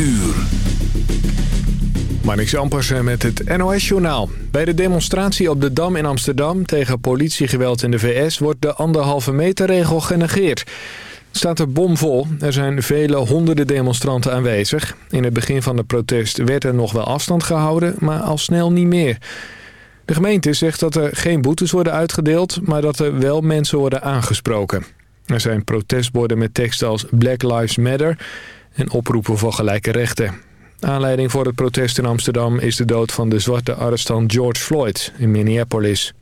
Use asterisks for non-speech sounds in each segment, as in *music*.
uur. Marnix Ampersen met het NOS-journaal. Bij de demonstratie op de Dam in Amsterdam tegen politiegeweld in de VS... wordt de anderhalve meter regel genegeerd. Staat er bomvol. Er zijn vele honderden demonstranten aanwezig. In het begin van het protest werd er nog wel afstand gehouden, maar al snel niet meer. De gemeente zegt dat er geen boetes worden uitgedeeld... maar dat er wel mensen worden aangesproken. Er zijn protestborden met teksten als Black Lives Matter... en oproepen voor gelijke rechten. Aanleiding voor het protest in Amsterdam is de dood van de zwarte arrestant George Floyd in Minneapolis.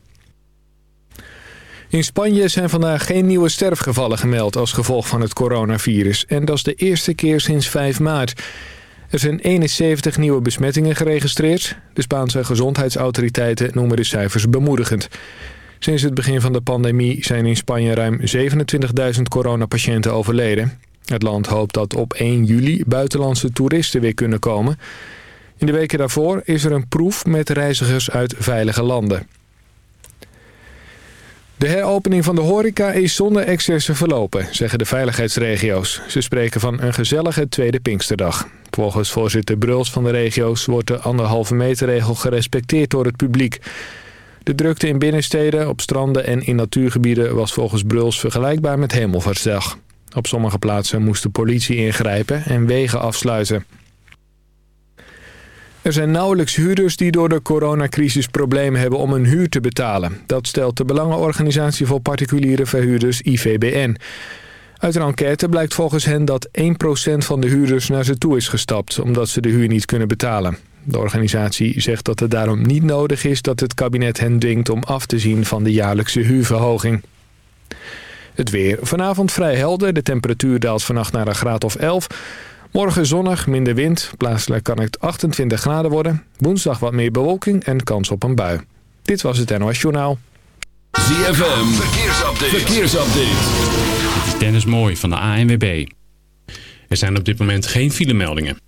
In Spanje zijn vandaag geen nieuwe sterfgevallen gemeld als gevolg van het coronavirus. En dat is de eerste keer sinds 5 maart. Er zijn 71 nieuwe besmettingen geregistreerd. De Spaanse gezondheidsautoriteiten noemen de cijfers bemoedigend. Sinds het begin van de pandemie zijn in Spanje ruim 27.000 coronapatiënten overleden. Het land hoopt dat op 1 juli buitenlandse toeristen weer kunnen komen. In de weken daarvoor is er een proef met reizigers uit veilige landen. De heropening van de horeca is zonder excessen verlopen, zeggen de veiligheidsregio's. Ze spreken van een gezellige tweede Pinksterdag. Volgens voorzitter Bruls van de regio's wordt de anderhalve meter regel gerespecteerd door het publiek. De drukte in binnensteden, op stranden en in natuurgebieden was volgens Bruls vergelijkbaar met Hemelvaartsdag. Op sommige plaatsen moest de politie ingrijpen en wegen afsluiten. Er zijn nauwelijks huurders die door de coronacrisis problemen hebben om hun huur te betalen. Dat stelt de Belangenorganisatie voor Particuliere Verhuurders IVBN. Uit een enquête blijkt volgens hen dat 1% van de huurders naar ze toe is gestapt... omdat ze de huur niet kunnen betalen. De organisatie zegt dat het daarom niet nodig is dat het kabinet hen dwingt om af te zien van de jaarlijkse huurverhoging. Het weer. Vanavond vrij helder. De temperatuur daalt vannacht naar een graad of 11. Morgen zonnig, minder wind. Plaatselijk kan het 28 graden worden. Woensdag wat meer bewolking en kans op een bui. Dit was het NOS Journaal. ZFM. Verkeersupdate. Verkeersupdate. Dit is Dennis Mooi van de ANWB. Er zijn op dit moment geen filemeldingen.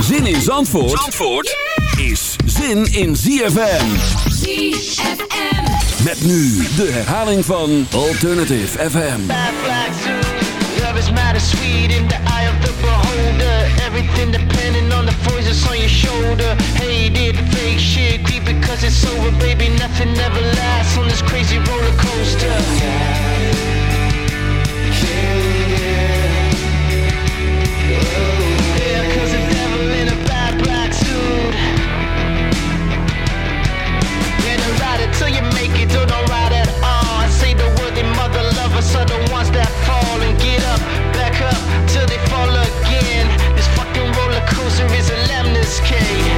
Zin in Zandvoort, Zandvoort is zin in ZFM. ZFM. Met nu de herhaling van Alternative FM. Love is matter sweet in the eye of the beholder. Everything depending on the voices on your shoulder. Hated fake shit, creep because it's over, baby. Nothing ever lasts on this crazy roller coaster. risque.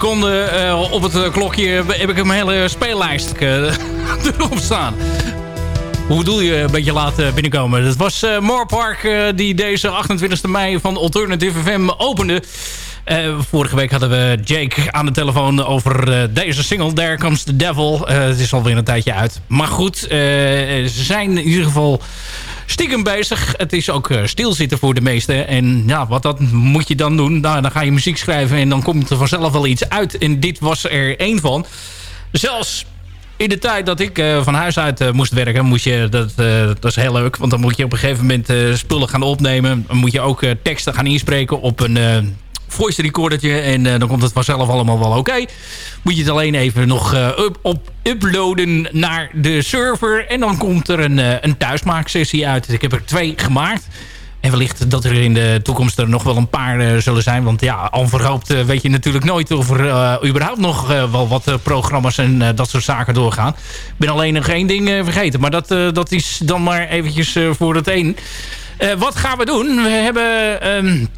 Seconden eh, op het eh, klokje heb ik een hele speellijst eh, *laughs* erop staan. Hoe bedoel je een beetje laten binnenkomen? Dat was uh, Moorpark die deze 28 mei van Alternative FM opende. Vorige week hadden we Jake aan de telefoon over deze single. There Comes the Devil. Het is alweer een tijdje uit. Maar goed, ze zijn in ieder geval stiekem bezig. Het is ook stilzitten voor de meesten. En ja, wat dat moet je dan doen? Nou, dan ga je muziek schrijven en dan komt er vanzelf wel iets uit. En dit was er één van. Zelfs in de tijd dat ik uh, van huis uit uh, moest werken, moest je, dat, dat is heel leuk, want dan moet je op een gegeven moment spullen gaan opnemen. Dan moet je ook teksten gaan inspreken op een voice recordertje en dan komt het vanzelf allemaal wel oké. Moet je het alleen even nog up, op uploaden naar de server en dan komt er een, een thuismaaksessie uit. Ik heb er twee gemaakt. En wellicht dat er in de toekomst er nog wel een paar uh, zullen zijn. Want ja, onverhoopt uh, weet je natuurlijk nooit of er uh, überhaupt nog wel wat programma's en dat soort zaken doorgaan. Ik ben alleen nog één ding vergeten. Maar dat, dat is dan maar eventjes voor het een. wat gaan we doen? We hebben... Um,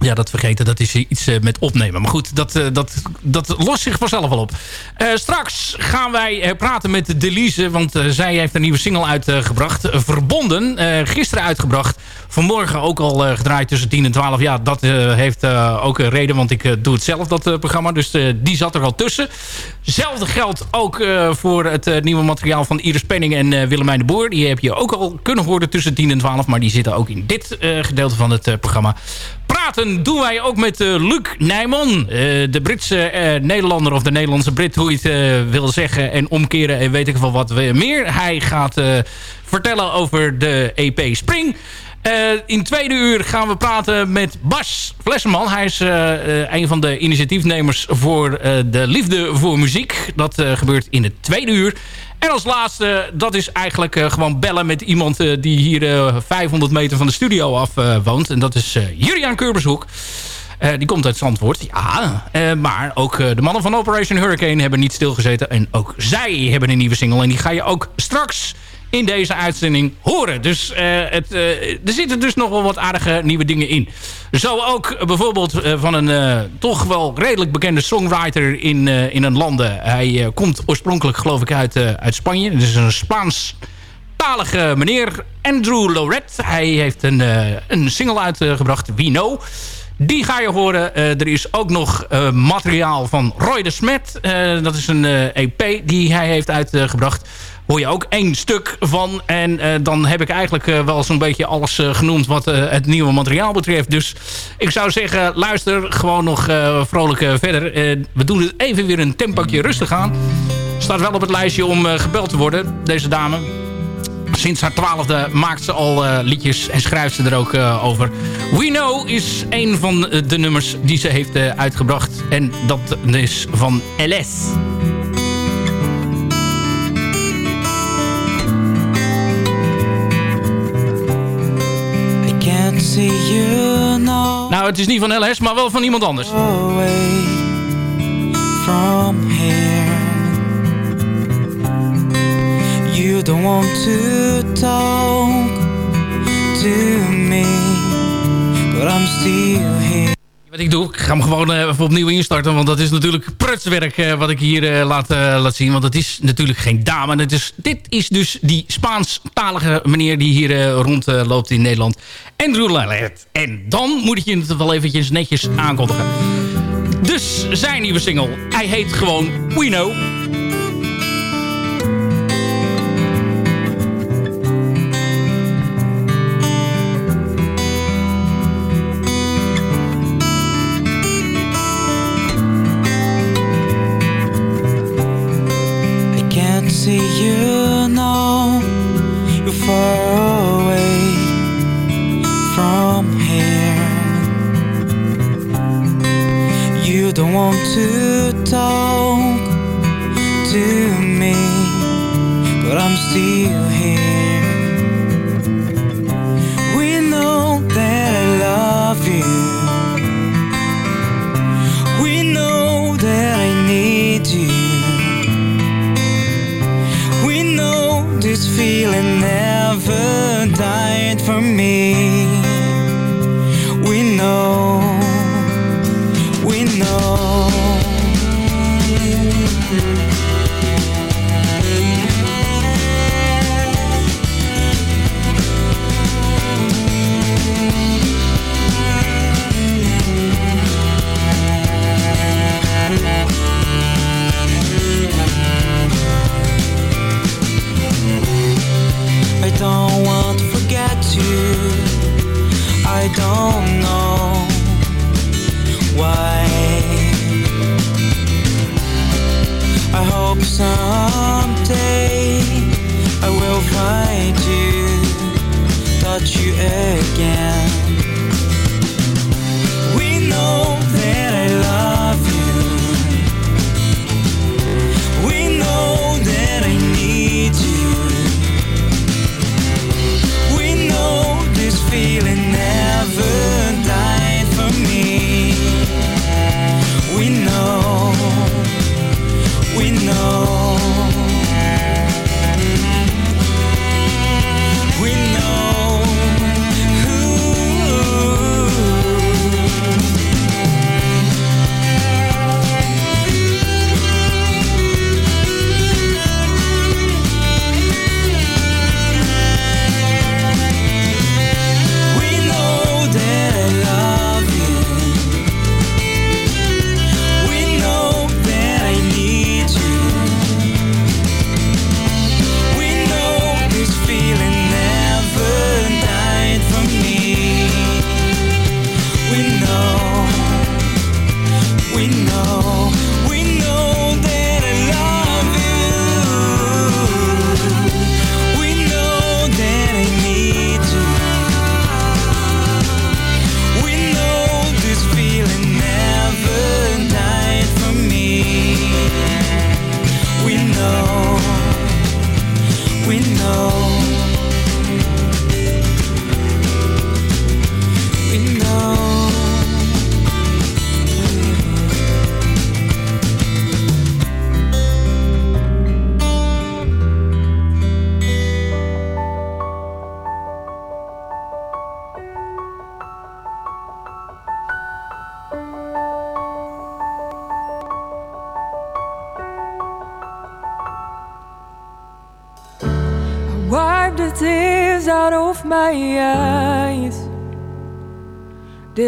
ja, dat vergeten, dat is iets uh, met opnemen. Maar goed, dat, uh, dat, dat lost zich vanzelf wel op. Uh, straks gaan wij praten met Delise, want zij heeft een nieuwe single uitgebracht. Verbonden, gisteren uitgebracht. Vanmorgen ook al gedraaid tussen 10 en 12. Ja, dat heeft ook een reden, want ik doe het zelf, dat programma. Dus die zat er al tussen. Hetzelfde geldt ook voor het nieuwe materiaal van Iris Penning en Willemijn de Boer. Die heb je ook al kunnen horen tussen 10 en 12. Maar die zitten ook in dit gedeelte van het programma praten doen wij ook met uh, Luc Nijman. Uh, de Britse uh, Nederlander of de Nederlandse Brit, hoe je het wil zeggen. En omkeren en weet ik wel wat meer. Hij gaat vertellen over de EP Spring. in tweede uur gaan we praten met Bas Flessenman. Hij is een van de initiatiefnemers voor de liefde voor muziek. Dat gebeurt in het tweede uur. En als laatste, dat is eigenlijk uh, gewoon bellen met iemand uh, die hier uh, 500 meter van de studio af woont. En dat is Juriaan Keurbershoek. die komt uit Zandvoort, ja. maar ook de mannen van Operation Hurricane hebben niet stilgezeten. En ook zij hebben een nieuwe single. En die ga je ook straks in deze uitzending horen. Dus uh, het, uh, er zitten dus nog wel wat aardige nieuwe dingen in. Zo ook bijvoorbeeld uh, van een toch wel redelijk bekende songwriter in, in een landen. Hij komt oorspronkelijk geloof ik uit, uit Spanje. Het is een Spaans talige meneer Andrew Loret. Hij heeft een, een single uitgebracht, We Know. Die ga je horen. er is ook nog materiaal van Roy de Smet. dat is een EP die hij heeft uitgebracht hoor je ook één stuk van. En uh, dan heb ik eigenlijk uh, wel zo'n beetje alles uh, genoemd wat het nieuwe materiaal betreft. Dus ik zou zeggen, luister gewoon nog vrolijk verder. we doen het even weer een tempakje rustig aan. Staat wel op het lijstje om gebeld te worden, deze dame. Sinds haar twaalfde maakt ze al liedjes en schrijft ze er ook over. We Know is een van de nummers die ze heeft uitgebracht. En dat is van LS. Nou, het is niet van LS, maar wel van iemand anders. From here. You don't want to talk to me, but I'm still here. Ik doe, ik ga hem gewoon uh, even opnieuw instarten. Want dat is natuurlijk prutswerk uh, wat ik hier uh, laat, laat zien. Want het is natuurlijk geen dame. Het is, dit is dus die Spaanstalige meneer die hier rondloopt in Nederland. Andrew Lillard. En dan moet ik je het wel eventjes netjes aankondigen. Dus zijn nieuwe single. Hij heet gewoon We. But I'm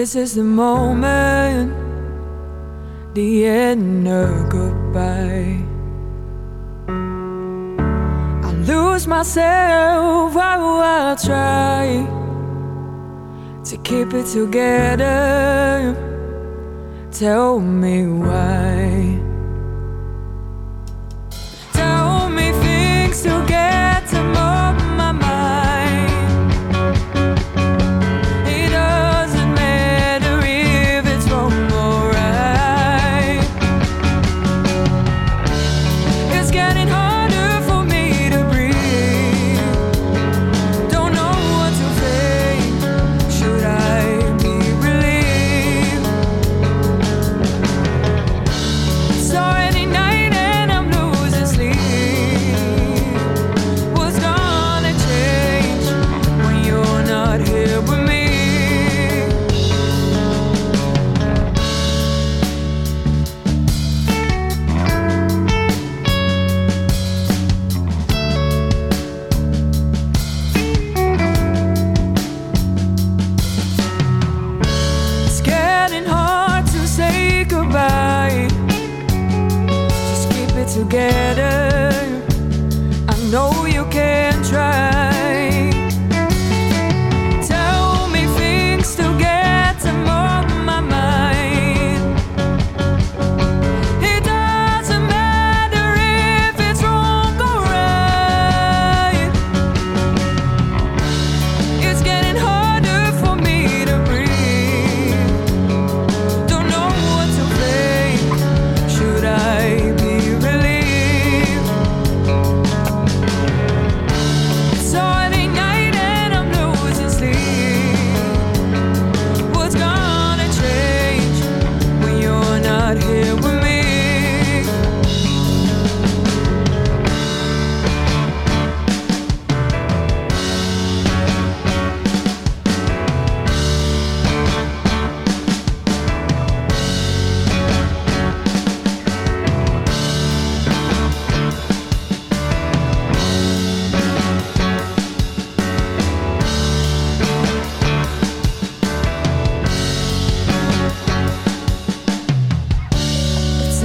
This is the moment, the end of goodbye. I lose myself, while I try to keep it together. Tell me why.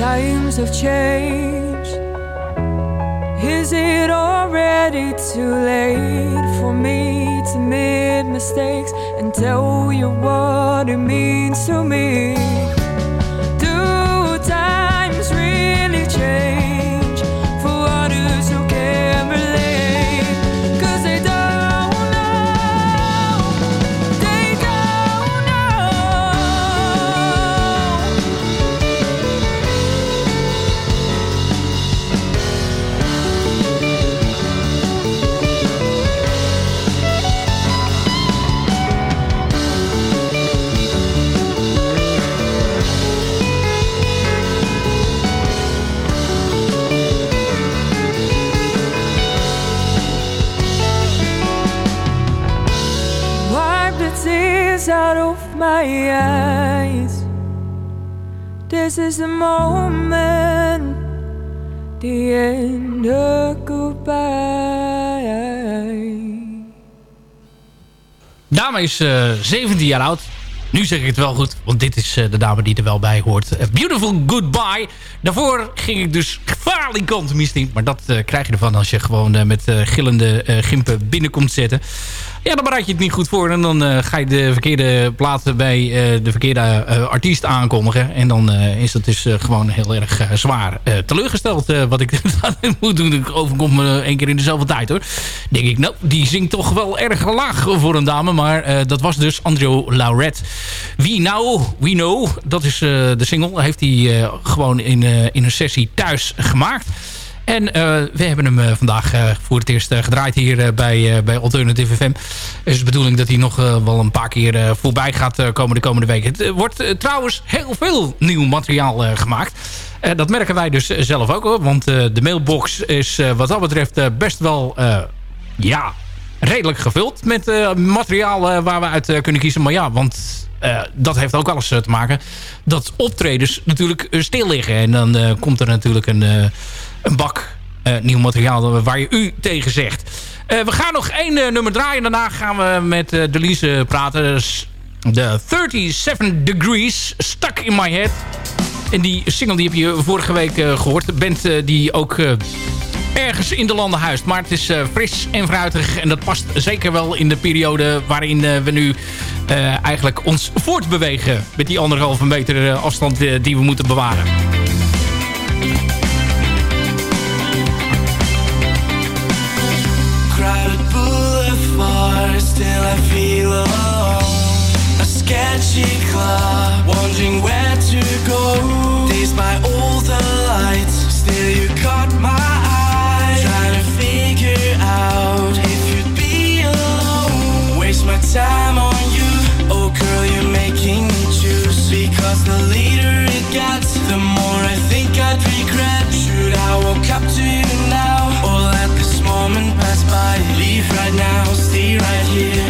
times have changed. Is it already too late for me to make mistakes and tell you what it means to me? Do times really change? This is the moment, the end of goodbye. Dame is eh 17 jaar oud. Nu zeg ik het wel goed, want dit is eh, de dame die er wel bij hoort. Eh, Beautiful Goodbye. Daarvoor ging ik dus gevaarlijk kant mist in. Maar dat eh, krijg je ervan als je gewoon met gillende gimpen binnenkomt zetten. Ja, dan bereid je het niet goed voor. En dan eh, ga je de verkeerde platen bij eh, de verkeerde eh, artiest aankondigen. En dan is dat dus gewoon heel erg zwaar teleurgesteld. *laughs* wat ik moet doen. Ik overkom me één keer in dezelfde tijd hoor. Denk ik, nou, die zingt toch wel erg laag voor een dame. Maar dat was dus Andrew Lauret. Wie nou? We Know. Dat is de single. Heeft hij gewoon in, in een sessie thuis gemaakt. En eh, we hebben hem eh, vandaag eh, voor het eerst gedraaid hier bij, bij Alternative FM. Is de bedoeling dat hij nog wel een paar keer voorbij gaat komen de komende weken. Het wordt trouwens heel veel nieuw materiaal gemaakt. Dat merken wij dus zelf ook hoor. Want de mailbox is wat dat betreft best wel... ja, redelijk gevuld met materiaal waar we uit kunnen kiezen. Maar ja, want dat heeft ook alles te maken dat optredens natuurlijk stil liggen. En dan komt er natuurlijk een, een bak eh, nieuw materiaal waar je u tegen zegt. Eh, we gaan nog één eh, nummer draaien. Daarna gaan we met Delise praten. De 37 Degrees, Stuck in My Head. En die single die heb je vorige week eh, gehoord. Eh, die ook ergens in de landen huist. Maar het is fris en fruitig. En dat past zeker wel in de periode waarin we nu eigenlijk ons voortbewegen. Met die anderhalve meter afstand die we moeten bewaren. still I feel alone. A sketchy club Wondering where to go. Days by all the lights Still you caught my eye. Trying to figure out If you'd be alone. Waste my time on you. Oh girl, you're making me choose. Because the later it gets The more I think I'd regret. Should I walk up to you now? Or let this moment pass by? Leave right now yeah.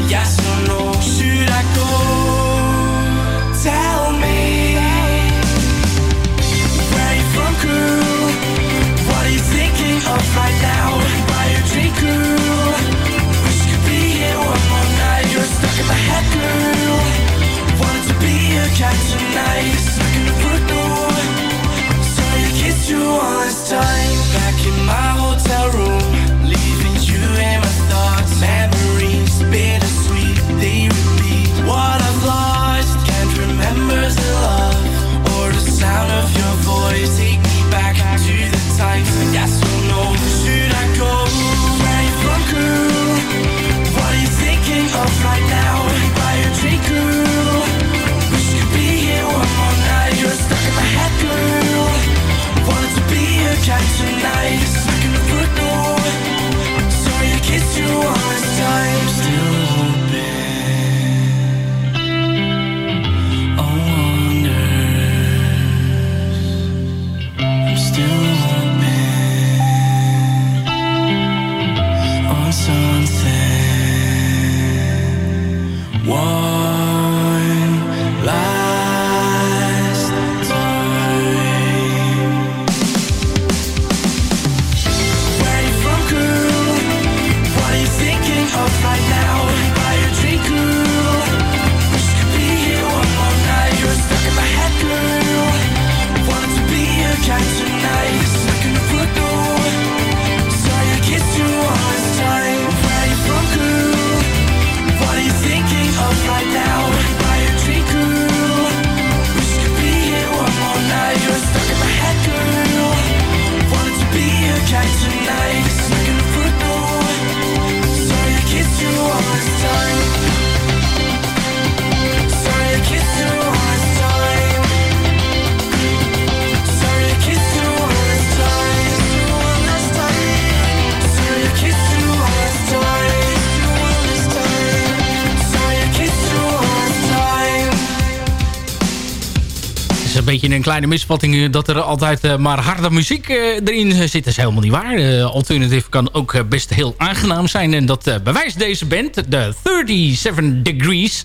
Een beetje een kleine misvatting eh, dat er altijd eh, maar harde muziek eh, erin zit. Dat is helemaal niet waar. Alternative kan ook best heel aangenaam zijn. En dat bewijst deze band, de 37 Degrees.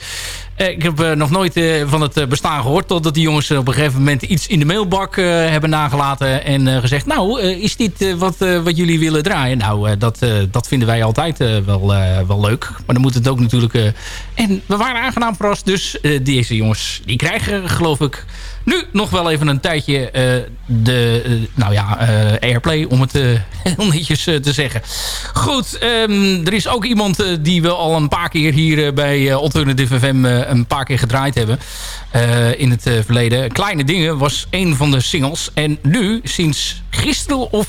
Ik heb nog nooit van het bestaan gehoord... totdat die jongens op een gegeven moment iets in de mailbak hebben nagelaten... en gezegd, nou, is dit wat, wat jullie willen draaien? Nou, dat, dat vinden wij altijd wel, wel leuk. Maar dan moet het ook natuurlijk... en we waren aangenaam verrast, dus deze jongens... die krijgen, geloof ik, nu nog wel even een tijdje eh, de, eh, nou ja, eh, airplay, om het *laughs* heel netjes te zeggen. Goed, ehm, er is ook iemand die we al een paar keer hier bij Alternative FM een paar keer gedraaid hebben. in het verleden. Kleine Dingen was een van de singles. En nu, sinds gisteren of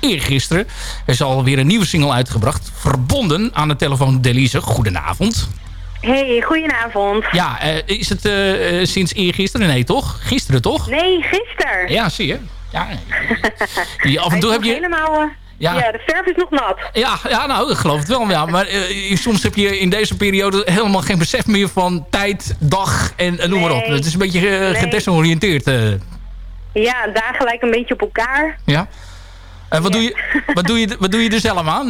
eergisteren, is alweer een nieuwe single uitgebracht. Verbonden aan de telefoon Delise. Goedenavond. Hey, goedenavond. Ja, eh, is het eh, eh, sinds eergisteren? Nee, toch? Gisteren, toch? Nee, gisteren. Ja, zie je. Ja, die af en toe heb je... Helemaal, Ja. ja. de verf is nog nat. Ja, ja, nou, ik geloof het wel. Ja. Maar soms heb je in deze periode helemaal geen besef meer van tijd, dag en noem maar op. Het is een beetje Nee. gedesoriënteerd. Ja, dagen lijken een beetje op elkaar. ja. En wat, doe je, wat, doe je, wat doe je er zelf aan?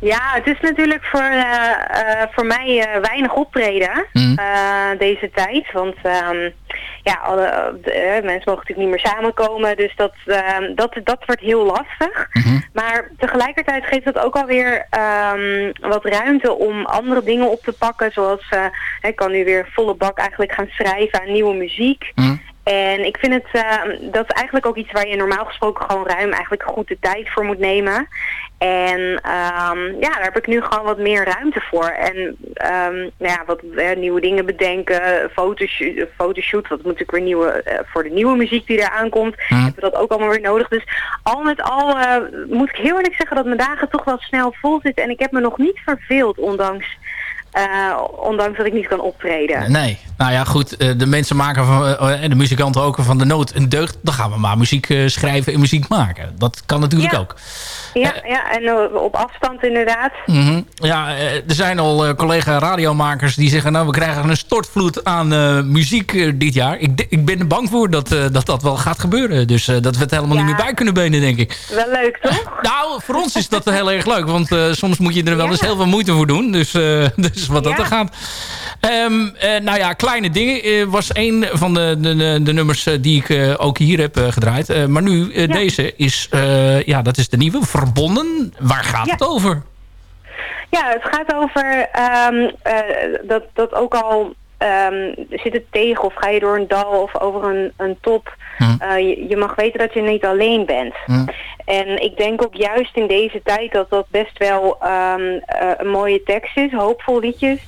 Ja, het is natuurlijk voor, eh, eh, voor mij eh, weinig optreden Mhm. eh, deze tijd. Want ehm, ja, alle, de, mensen mogen natuurlijk niet meer samenkomen. Dus dat, ehm, dat, dat wordt heel lastig. Maar tegelijkertijd geeft dat ook alweer ehm, wat ruimte om andere dingen op te pakken. Zoals ik kan nu weer volle bak eigenlijk gaan schrijven aan nieuwe muziek. En ik vind het, ehm, dat is eigenlijk ook iets waar je normaal gesproken gewoon ruim eigenlijk goed de tijd voor moet nemen. En ehm, ja, daar heb ik nu gewoon wat meer ruimte voor. En ehm, nou ja, wat nieuwe dingen bedenken, fotoshoot, fotoshoot wat moet natuurlijk weer nieuwe, eh, voor de nieuwe muziek die er aankomt, hebben we dat ook allemaal weer nodig. Dus al met al eh, moet ik heel eerlijk zeggen dat mijn dagen toch wel snel vol zitten. En ik heb me nog niet verveeld, ondanks, eh, ondanks dat ik niet kan optreden. nee. Nou ja, goed. eh, de mensen maken van, eh, en de muzikanten ook van de nood een deugd. Dan gaan we maar muziek schrijven en muziek maken. Dat kan natuurlijk Ja. ook. Ja, ja en op afstand inderdaad. Mhm. Ja, er zijn al collega radiomakers die zeggen... nou, we krijgen een stortvloed aan muziek dit jaar. Ik, ik ben er bang voor dat, dat dat wel gaat gebeuren. Dus dat we het helemaal niet meer bij kunnen benen, denk ik. Wel leuk, toch? *laughs* Nou, voor ons is dat heel erg leuk. Want soms moet je er wel eens heel veel moeite voor doen. Dus, eh, *laughs* wat dat Ja. er gaat. Ehm, eh, nou ja, Kleine Dingen eh, was een van de, de, de, nummers eh, die ik ook hier heb gedraaid. Maar nu, deze is, ja, dat is de nieuwe. Verbonden. Waar gaat Ja. het over? Ja, het gaat over ehm, eh, dat, dat ook al ehm, zit het tegen of ga je door een dal of over een, een top. Eh, je, je mag weten dat je niet alleen bent. En ik denk ook juist in deze tijd dat dat best wel ehm, eh, een mooie tekst is, hoopvol liedjes.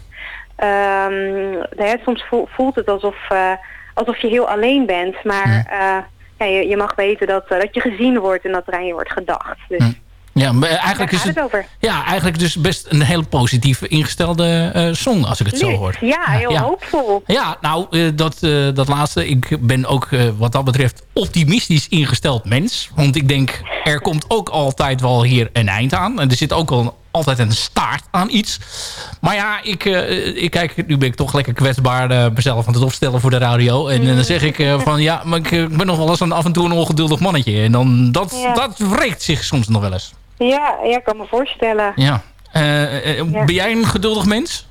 Ehm, hè, soms voel- voelt het alsof, eh, alsof je heel alleen bent, maar eh, ja, je, je mag weten dat, dat je gezien wordt en dat er aan je wordt gedacht. Dus Ja, maar eigenlijk daar is het, het over. ja, eigenlijk dus best een heel positief ingestelde eh, song, als ik het zo hoor. Ja, heel ja. hoopvol. Ja, nou, eh, dat, eh, dat laatste. Ik ben ook eh, wat dat betreft optimistisch ingesteld mens. Want ik denk, er komt ook altijd wel hier een eind aan. En er zit ook al altijd een staart aan iets. Maar ja, ik, eh, ik kijk, nu ben ik toch lekker kwetsbaar eh, mezelf aan het opstellen voor de radio. En eh, dan zeg ik van, ja, maar ik, ik ben nog wel eens een, af en toe een ongeduldig mannetje. En dan, dat, Ja. dat wreekt zich soms nog wel eens. Ja, ja, ik kan me voorstellen. Ja. Ben jij een geduldig mens?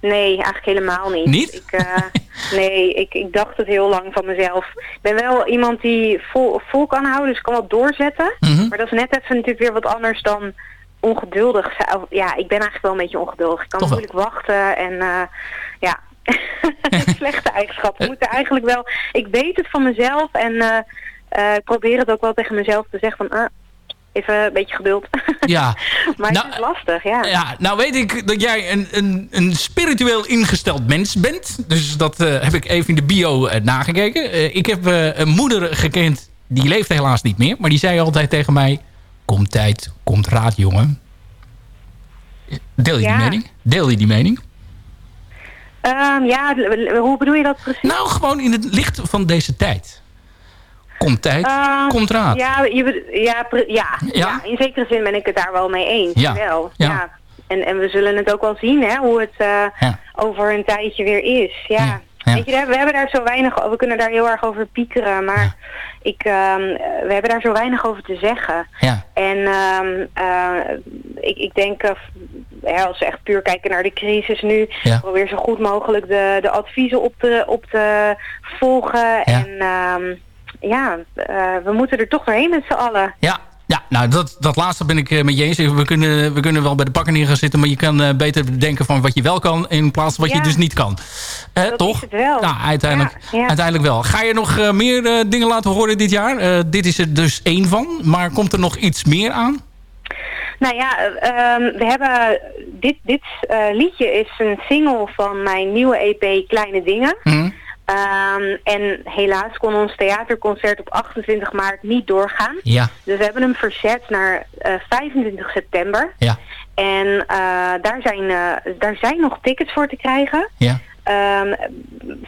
Nee, eigenlijk helemaal niet. Niet? Ik, *laughs* nee, ik, ik dacht het heel lang van mezelf. Ik ben wel iemand die vol, vol kan houden, dus ik kan wat doorzetten. Mhm. Maar dat is net even natuurlijk weer wat anders dan ongeduldig Ja, ik ben eigenlijk wel een beetje ongeduldig. Ik kan Toch wel. moeilijk wachten en eh, ja, *laughs* slechte eigenschappen. Ik moet er eigenlijk wel... Ik weet het van mezelf en eh, eh, ik probeer het ook wel tegen mezelf te zeggen van... even een beetje geduld. *laughs* Ja. maar Nou, het is lastig, ja. Ja, nou weet ik dat jij een, een, een spiritueel ingesteld mens bent. Dus dat eh, heb ik even in de bio eh, nagekeken. Eh, ik heb eh, een moeder gekend, die leeft helaas niet meer. Maar die zei altijd tegen mij... Komt tijd, komt raad, jongen. Deel je Ja. die mening? Deel je die mening? Ehm, ja, hoe bedoel je dat precies? Nou, gewoon in het licht van deze tijd. Komt tijd, Ehm, komt raad. Ja, je, ja, ja, Ja? in zekere zin ben ik het daar wel mee eens. Ja. Wel. Ja. Ja. En, en we zullen het ook wel zien, hè, hoe het eh, over een tijdje weer is. Ja. Ja. Weet je, we hebben daar zo weinig over, we kunnen daar heel erg over piekeren, maar ik, ehm, we hebben daar zo weinig over te zeggen. Ja. En ehm, eh, ik, ik denk, eh, als we echt puur kijken naar de crisis nu, probeer zo goed mogelijk de, de adviezen op te, op te volgen. En ehm, ja, eh, we moeten er toch doorheen met z'n allen. Ja, ja nou dat, dat laatste ben ik eh, met je eens. We kunnen, we kunnen wel bij de pakken neer gaan zitten... maar je kan eh, beter bedenken van wat je wel kan... in plaats van wat Ja. je dus niet kan. Dat toch? is het wel. Nou, uiteindelijk, Ja, ja. uiteindelijk wel. Ga je nog eh, meer dingen laten horen dit jaar? Dit is er dus één van. Maar komt er nog iets meer aan? Nou ja, ehm, we hebben dit, dit liedje is een single van mijn nieuwe EP Kleine Dingen. Hm? Ehm, en helaas kon ons theaterconcert op 28 maart niet doorgaan. Ja. Dus we hebben hem verzet naar eh, 25 september. Ja. En eh, daar, zijn, eh, daar zijn nog tickets voor te krijgen. Ja. Ehm,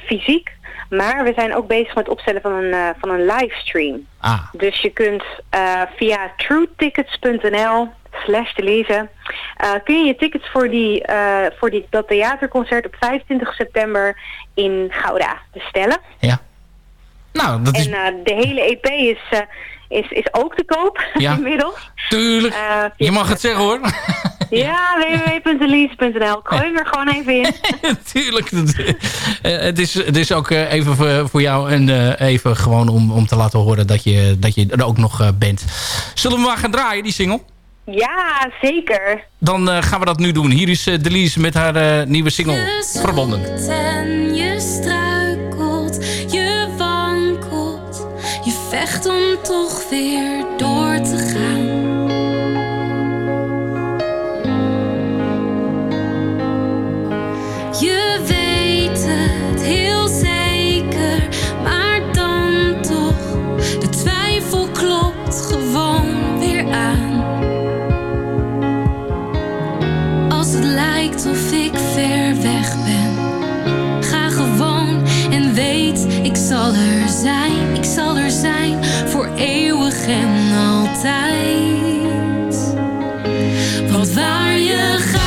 fysiek. Maar we zijn ook bezig met het opstellen van een, eh, van een livestream. Ah. Dus je kunt eh, via truetickets.nl slash te lezen... eh, kun je je tickets voor, die, eh, voor die, dat theaterconcert op 25 september in Gouda bestellen. Ja. Nou, dat is... En eh, de hele EP is, is, is ook te koop *laughs* Ja. inmiddels. Tuurlijk. Je mag het zeggen hoor. *laughs* Ja, www.elise.nl. Gooi hem er gewoon even in. *laughs* Tuurlijk. Het, is, het is ook even voor, voor jou en even gewoon om, om te laten horen dat je, dat je er ook nog bent. Zullen we maar gaan draaien, die single? Ja, zeker. Dan eh, gaan we dat nu doen. Hier is uh, Delise met haar eh, nieuwe single Verbonden. En je struikelt, je wankelt. Je vecht om toch weer Want waar je gaat,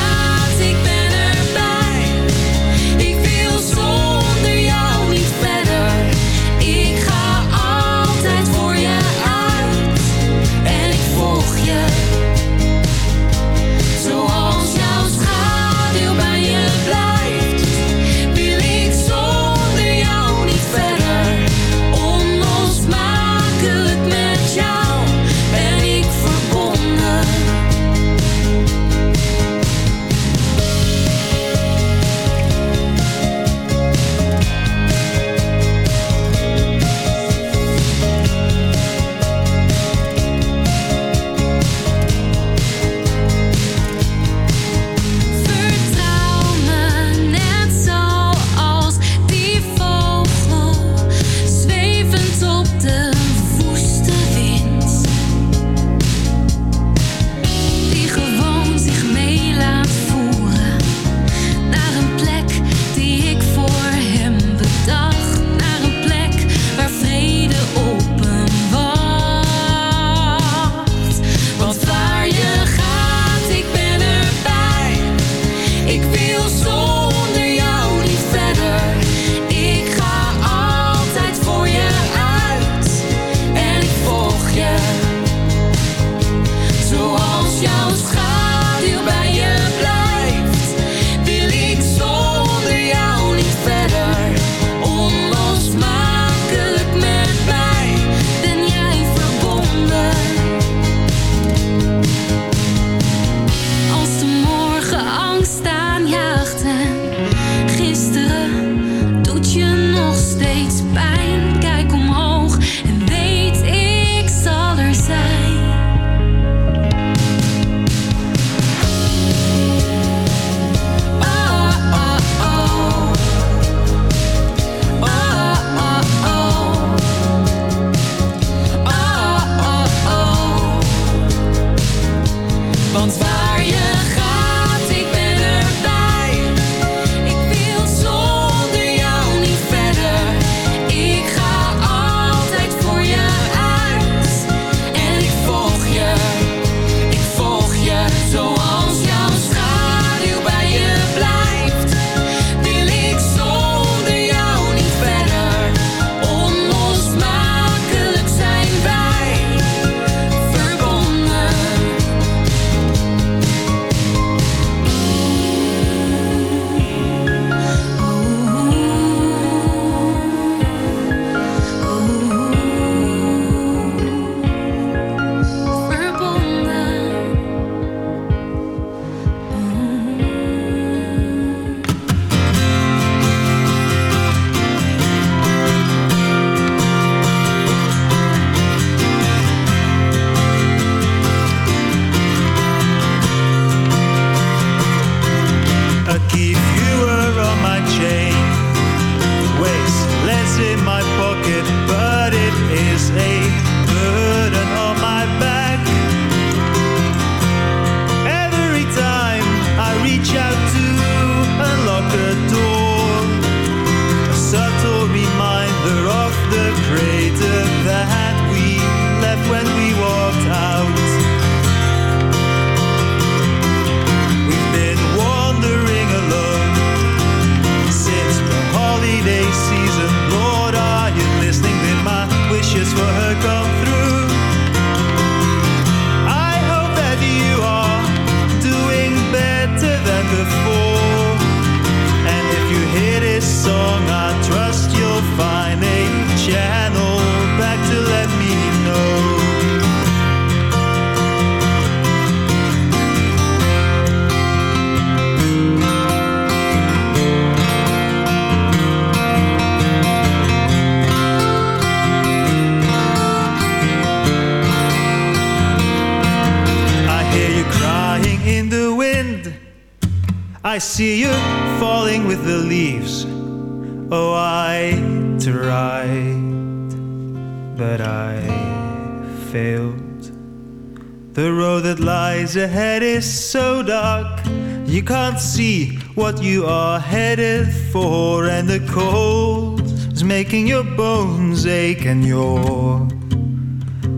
what you are headed for, and the cold is making your bones ache and your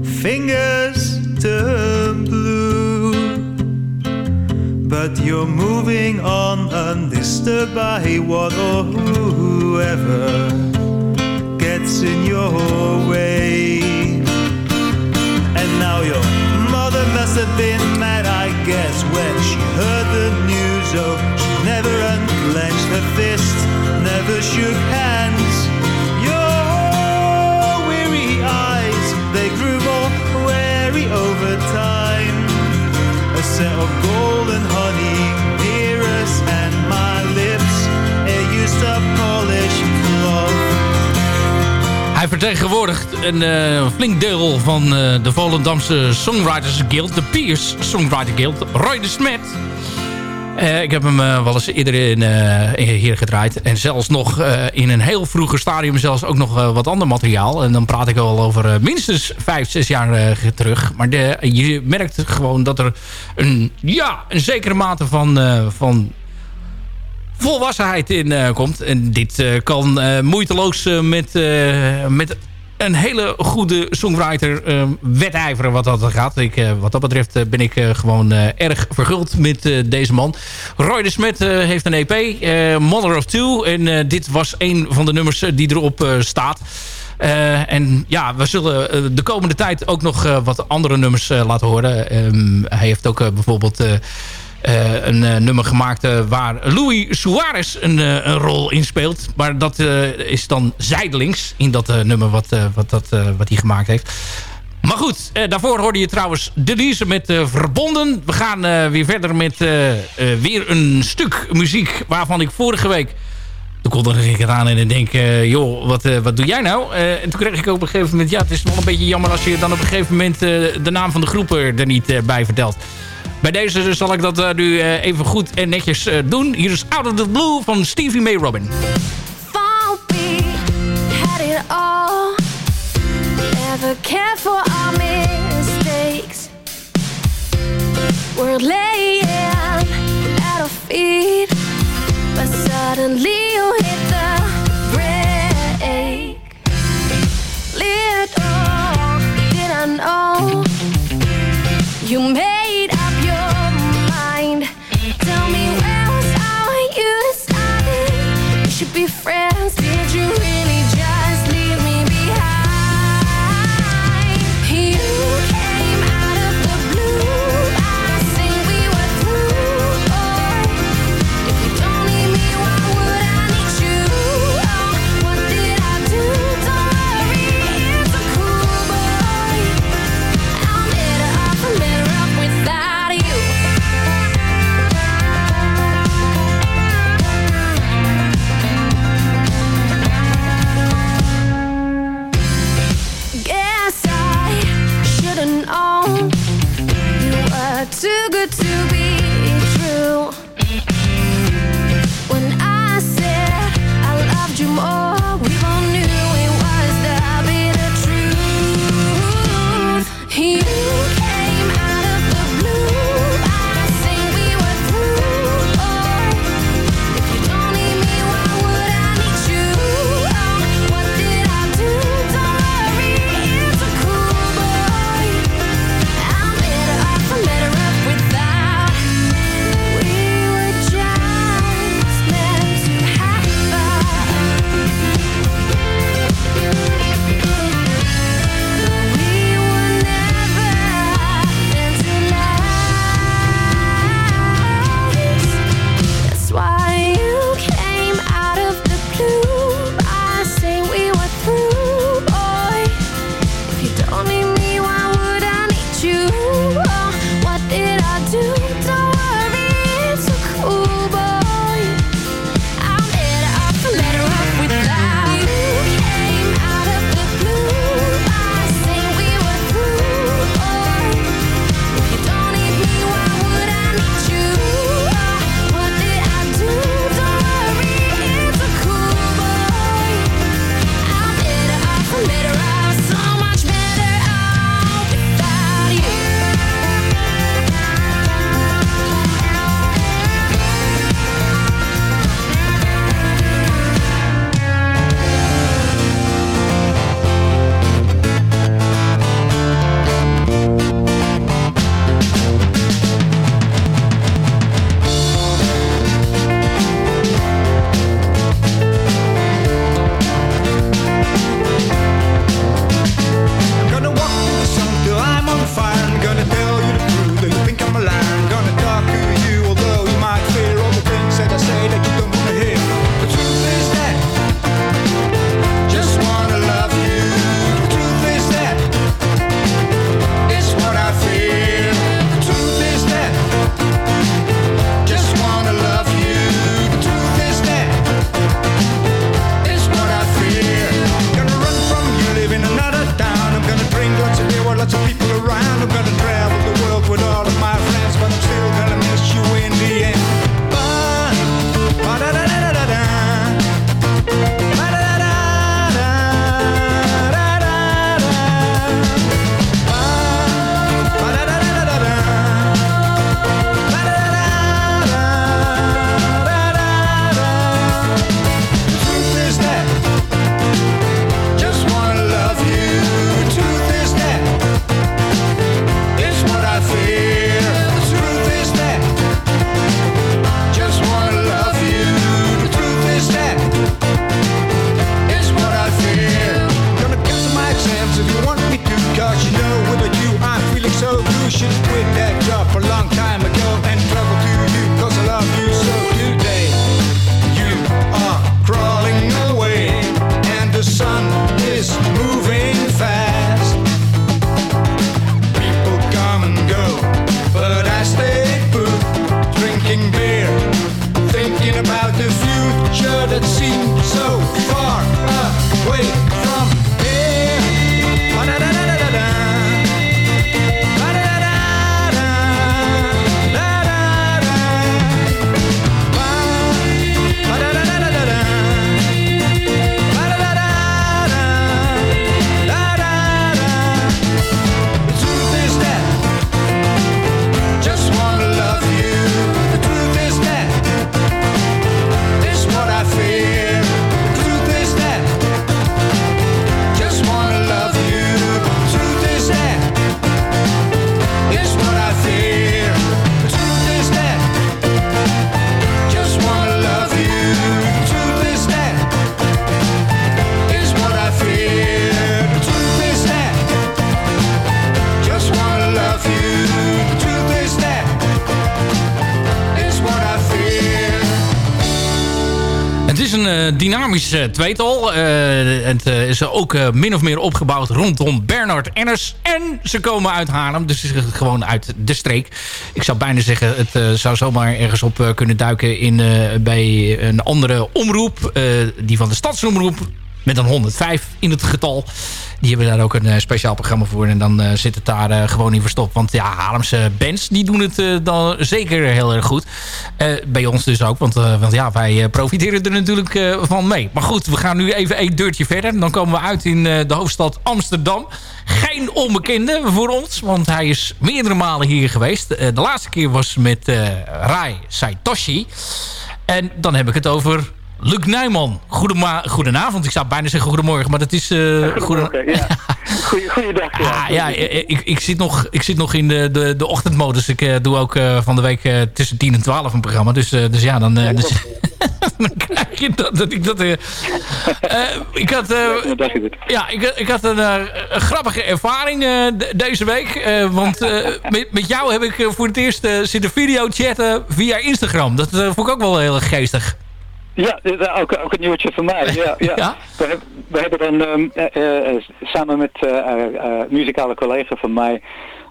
fingers turn blue. But you're moving on undisturbed by what or whoever gets in your way. And now your mother must have been mad, I guess, when she heard the news. Oh, golden and my lips. Hij vertegenwoordigt een eh, flink deel van eh, de Volendamse Songwriters Guild. De Piers Songwriter Guild. Roy de Smet. Eh, ik heb hem eh, wel eens eerder in, eh, hier gedraaid. En zelfs nog in een heel vroeger stadium zelfs ook nog wat ander materiaal. En dan praat ik al over minstens vijf, zes jaar terug. Maar de, je merkt gewoon dat er een, ja, een zekere mate van, van volwassenheid in komt. En dit kan moeiteloos met, met een hele goede songwriter eh, wedijveren wat dat gaat. Ik, eh, wat dat betreft eh, ben ik eh, gewoon erg verguld met deze man. Roy de Smet heeft een EP, Mother of Two. En dit was een van de nummers die erop staat. En ja, we zullen de komende tijd ook nog wat andere nummers laten horen. Ehm, hij heeft ook bijvoorbeeld... eh, een eh, nummer gemaakt eh, waar Louis Suarez een, een rol in speelt. Maar dat is dan zijdelings in dat nummer wat, wat, dat, wat hij gemaakt heeft. Maar goed, daarvoor hoorde je trouwens Denise met Verbonden. We gaan weer verder met weer een stuk muziek waarvan ik vorige week... Toen kondigde ik het aan en denk, joh, wat, wat doe jij nou? En toen kreeg ik op een gegeven moment... Ja, het is wel een beetje jammer als je dan op een gegeven moment... de naam van de groep er niet bij vertelt. Bij deze zal ik dat eh, nu eh, even goed en netjes eh, doen. Hier is Out of the Blue van Stevie May Robin. We had it all. Never cared for our mistakes. We're laying at our feet, but suddenly you hit the brake. Little did I know you made dynamisch eh, tweetal. Eh, het eh, is ook min of meer opgebouwd rondom Bernard Enners. En ze komen uit Haarlem, dus is gewoon uit de streek. Ik zou bijna zeggen, het zou zomaar ergens op kunnen duiken in, bij een andere omroep. die van de stadsomroep. Met een 105 in het getal. Die hebben daar ook een eh, speciaal programma voor. En dan eh, zit het daar eh, gewoon in verstopt. Want ja, Haarlemse bands die doen het dan zeker heel erg goed. Bij ons dus ook. Want, want ja, wij profiteren er natuurlijk van mee. Maar goed, we gaan nu even een deurtje verder. Dan komen we uit in de hoofdstad Amsterdam. Geen onbekende voor ons. Want hij is meerdere malen hier geweest. De laatste keer was met Rai Saitoshi. En dan heb ik het over Luc Nijman. Goedenavond. Ik zou bijna zeggen goedemorgen, maar dat is... eh goede... ja. *laughs* Goeie, goeiedag. Ja. Ah, ja, ik, ik, zit nog, ik zit nog in de, de, de ochtendmodus. Ik eh, doe ook eh, van de week eh, tussen 10 en 12 een programma. Dus, eh, dus ja, dan, eh, dus, *laughs* dan krijg je dat. dat ik, dat eh, eh, ik had, eh, ja, ik, ik had een, eh, een grappige ervaring eh, de- deze week. eh, want eh, met, met jou heb ik eh, voor het eerst eh, zitten video chatten via Instagram. Dat eh, vond ik ook wel heel geestig. Ja, dit is ook, ook een nieuwtje van mij. Ja, *laughs* ja. We, heb- we hebben dan eh, eh, samen met eh, eh, eh, muzikale collega van mij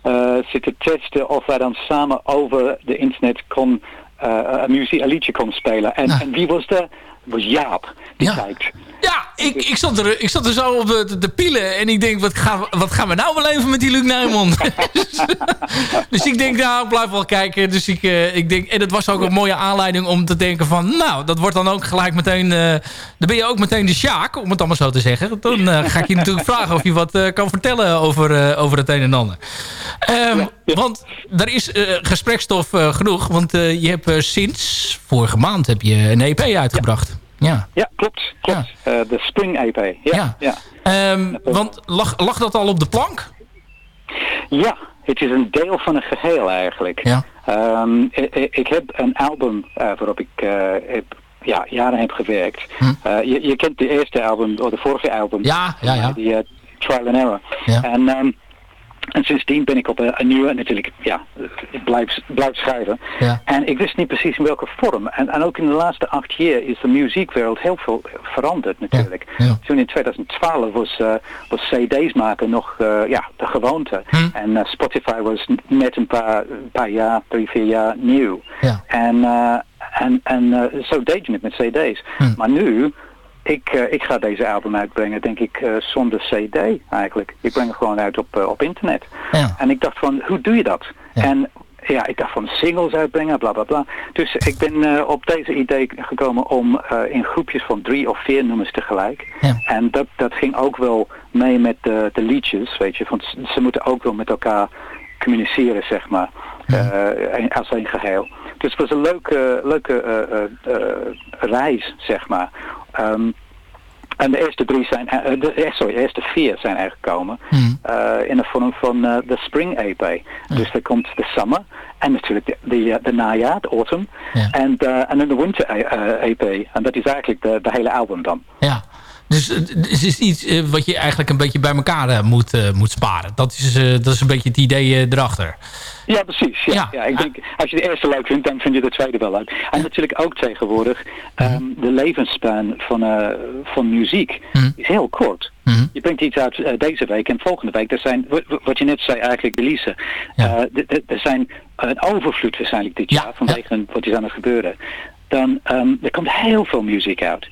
eh, zitten testen of wij dan samen over de internet kon eh, een, muziek, een liedje kon spelen. En, en wie was dat? Was Jaap. Die kijkt. Ja, ik, ik, zat er, ik zat er zo op de, de pielen en ik denk, wat gaan, we- wat gaan we nou beleven met die Luc Nijman? *laughs* dus, dus ik denk, nou, ik blijf wel kijken. Dus ik, eh, ik denk, en het was ook een mooie aanleiding om te denken van, nou, dat wordt dan ook gelijk meteen, eh, dan ben je ook meteen de Sjaak, om het allemaal zo te zeggen. Dan eh, ga ik je natuurlijk *laughs* vragen of je wat kan vertellen over, over het een en ander. Ehm, Want er is gesprekstof genoeg, want je hebt sinds vorige maand heb je een EP uitgebracht. Ja. Ja, klopt. klopt. Eh, de Spring EP. Ja. ja. Ehm, want lag, lag dat al op de plank? Ja, het is een deel van een geheel eigenlijk. Ja. Ehm, ik, heb een album eh, waarop ik heb, ja, jaren heb gewerkt. Eh, je, je kent de eerste album, of de vorige album. Hm. Ja, ja, ja. Die Trial and Error. Ja. En, ehm, en sindsdien ben ik op een, een nieuwe, natuurlijk, ja, ik blijf, blijf schrijven. Ja. En ik wist niet precies in welke vorm. En, en ook in de laatste acht jaar is de muziekwereld heel veel veranderd natuurlijk. Toen in 2012 was, eh, was cd's maken nog eh, ja, de gewoonte. En eh, Spotify was net een paar, paar jaar, drie, vier jaar nieuw. Ja. En, en, en zo deed je het met cd's. Maar nu, ik, eh, ik ga deze album uitbrengen, denk ik, eh, zonder cd eigenlijk. Ik breng het gewoon uit op, eh, op internet. Ja. En ik dacht van, hoe doe je dat? En ja, ik dacht van singles uitbrengen, bla bla bla. Dus ik ben op deze idee gekomen om in groepjes van drie of vier nummers tegelijk. En dat, dat ging ook wel mee met de, de liedjes, weet je. Want ze- moeten ook wel met elkaar communiceren, zeg maar. als een geheel. Dus het was een leuke, leuke reis, zeg maar. Ehm, en de eerste drie zijn, eh, de, eh, sorry, de eerste vier zijn er gekomen eh, in de vorm van de Spring EP. Dus er komt de Summer en natuurlijk de, de, de najaar, de Autumn. En, en dan de Winter EP. En dat is eigenlijk de, de hele album dan. Ja. Dus eh, het is iets eh, wat je eigenlijk een beetje bij elkaar eh, moet, moet sparen. Dat is, dat is een beetje het idee erachter. Ja, precies. Ja. Ja. ik denk, als je de eerste leuk vindt, dan vind je de tweede wel leuk. En natuurlijk ook tegenwoordig, ehm, de levensspan van, eh, van muziek is heel kort. Je brengt iets uit deze week en volgende week. Er zijn, wa- wa- wat je net zei eigenlijk, d- d- er zijn een overvloed waarschijnlijk dit jaar, vanwege wat is aan het gebeuren. Dan, ehm, er komt heel veel muziek uit.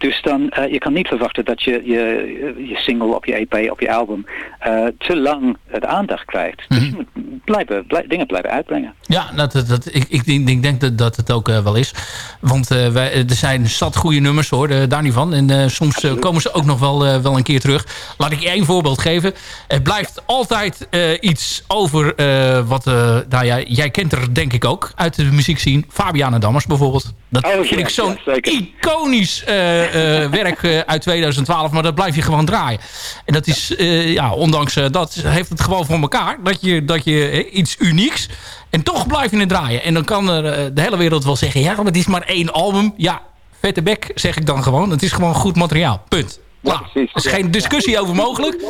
Dus dan, eh, je kan niet verwachten dat je je, je single op je EP, op je album, eh, te lang de aandacht krijgt. Dus je moet blijven, blij- dingen blijven uitbrengen. Ja, dat, dat, ik, ik denk, denk dat, dat het ook eh, wel is. Want wij, er zijn zat goede nummers hoor, daar niet van. En soms komen ze ook nog wel, wel een keer terug. Laat ik je één voorbeeld geven. Het blijft altijd iets over wat... nou ja, jij kent er denk ik ook uit de muziek zien. Fabiana Dammers bijvoorbeeld. Dat vind ja, ik zo'n ja, iconisch eh, eh, werk eh, uit 2012. Maar dat blijf je gewoon draaien. En dat is, ja, ondanks dat heeft het gewoon voor elkaar. Dat je, dat je iets unieks... En toch blijf je het draaien. En dan kan er de hele wereld wel zeggen... ja, maar het is maar één album. Ja, vette bek zeg ik dan gewoon. Het is gewoon goed materiaal. Punt. Klaar. er is geen discussie over mogelijk.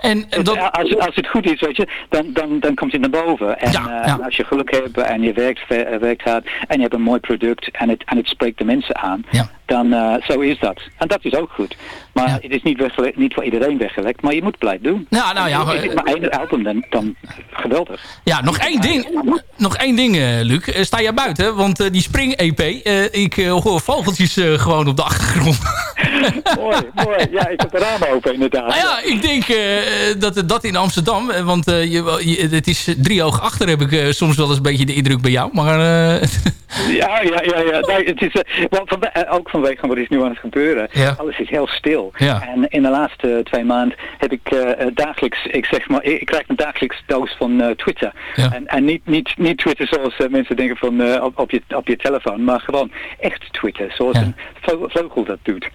En, Het- als, als het goed is, weet je, dan, dan, dan komt het naar boven. En eh, als je geluk hebt en je werkt, eh, werkt hard en je hebt een mooi product en het, en het spreekt de mensen aan, dan eh, zo is dat. En dat is ook goed. Maar het is niet, voor iedereen weggelegd, maar je moet het blijven doen. Ja, nou ja, Is het maar één album, dan, dan geweldig. Ja, nog één ding, nog één ding eh, Luc. Eh, sta jij buiten? Want eh, die Spring-EP, eh, ik eh, hoor vogeltjes eh, gewoon op de achtergrond. *laughs* mooi, mooi. Ja, ik heb de ramen open inderdaad. Nou ja, ik denk eh, dat dat in Amsterdam... eh, want eh, je, je- het is drie oog achter, heb ik eh, soms wel eens een beetje de indruk bij jou. Maar eh, *laughs* Ja, ja, ja, ja. Nee, het is, eh, van, vanwege wat is nu aan het gebeuren. Ja. Alles is heel stil. Ja. En in de laatste twee maanden heb ik eh, eh, dagelijks, ik zeg maar, ik, krijg een dagelijks doos van eh, Twitter. En, en niet, niet, niet Twitter zoals mensen denken van eh, op, op, je, op je telefoon, maar gewoon echt Twitter. Zoals een vleugel, vleugel dat doet.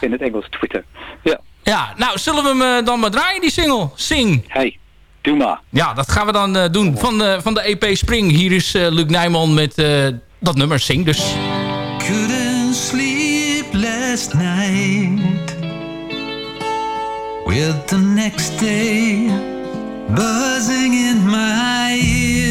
In het Engels Twitter. Ja. ja, nou, zullen we hem dan maar draaien, die single? Sing. Hey, doe maar. Ja, dat gaan we dan eh, doen. Van, de van de EP Spring. Hier is eh, Luc Nijman met eh, dat nummer Sing dus. Last night with the next day buzzing in my ears.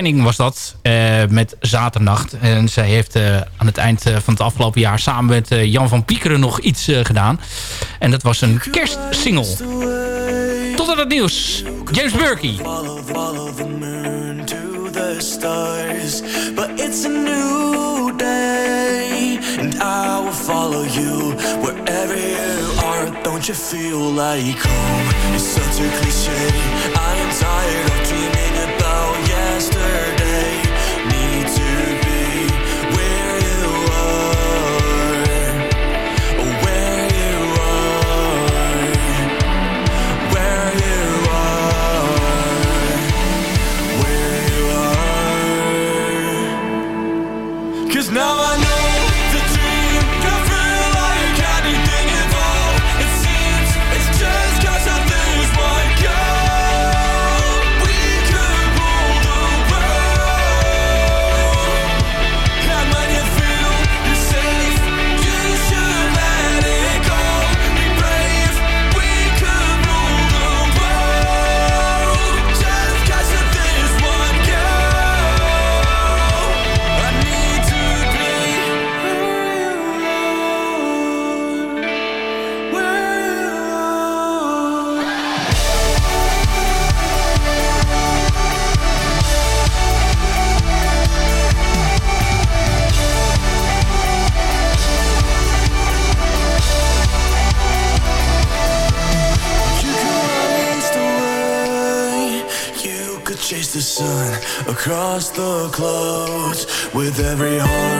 Planning was dat, eh, met Zaternacht. En zij heeft eh, aan het eind eh, van het afgelopen jaar... samen met Jan van Piekeren nog iets gedaan. En dat was een kerstsingle. Tot aan het nieuws. James Burkey. But it's a new day And I will follow you Wherever you are Don't you feel like home It's such a cliche I am tired of dreaming across the clouds with every heart.